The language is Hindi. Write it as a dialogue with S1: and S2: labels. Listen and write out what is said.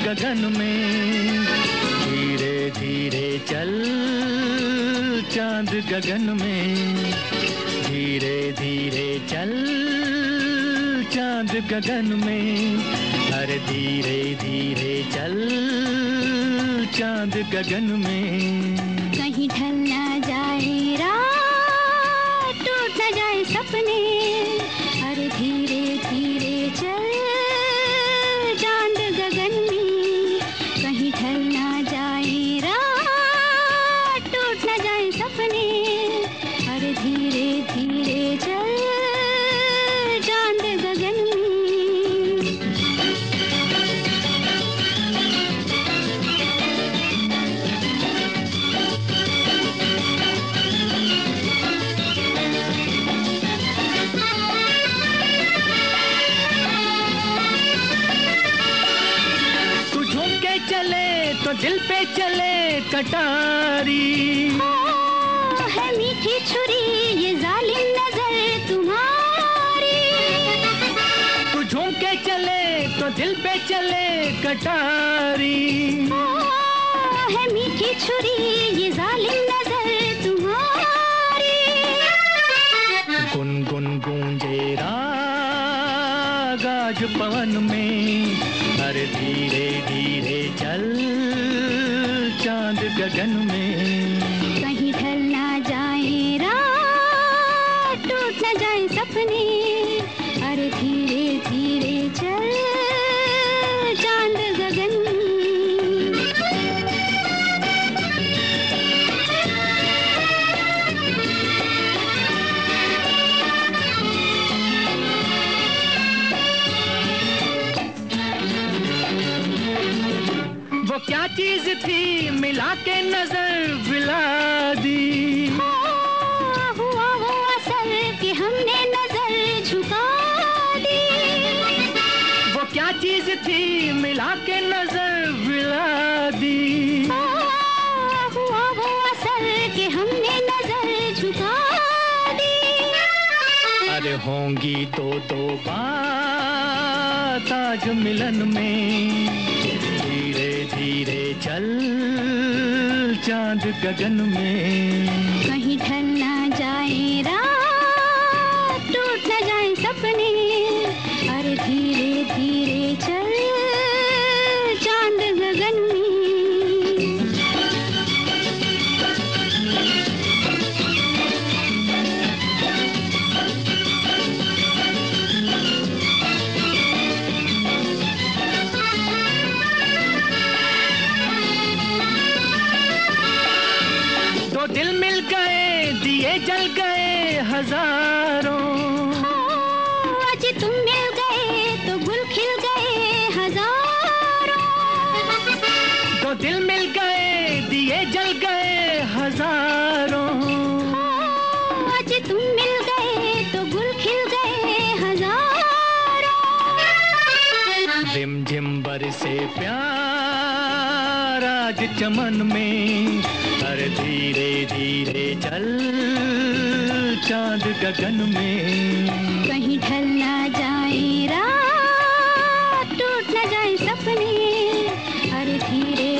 S1: गगन में धीरे धीरे चल, चाँद गगन में धीरे धीरे चल, चाँद गगन में हर धीरे धीरे चल, चाँद गगन में।
S2: कहीं ढल
S1: तू चले तो दिल पे चले कटारी।
S2: है मीठी छुरी ये जालिम नज़र तुम्हारी।
S1: तू झूम के चले तो दिल पे चले कटारी।
S2: ओ, है मीठी छुरी ये जालिम नज़र तुम्हारी।
S1: गुन गुन गूंजे राग आज पवन में हर धीरे धीरे गगन में।
S2: कहीं ढल ना जाए रात, टूट ना जाए सपने, अरे धीरे धीरे चल।
S1: वो क्या चीज़ थी मिला के नज़र विला दी।
S2: हुआ वो असर कि हमने नज़र झुका दी।
S1: वो क्या चीज़ थी मिला के नज़र विला दी।
S2: हुआ वो असर कि हमने नज़र झुका दी।
S1: अरे होंगी तो दो बात आज मिलन में। चल चाँद गगन में।
S2: कहीं ढल
S1: दिल मिल गए दिए जल गए हज़ारों।
S2: आज तुम मिल गए तो गुल खिल गए हज़ारों।
S1: दो दिल मिल गए दिए जल गए हज़ारों।
S2: आज तुम मिल गए तो गुल खिल गए हज़ारों।
S1: रिम झिम बरसे प्यार। राज चमन में हर धीरे धीरे चल चाँद गगन में।
S2: कहीं ढल ना जाए रात, टूट ना जाए सपने हर धीरे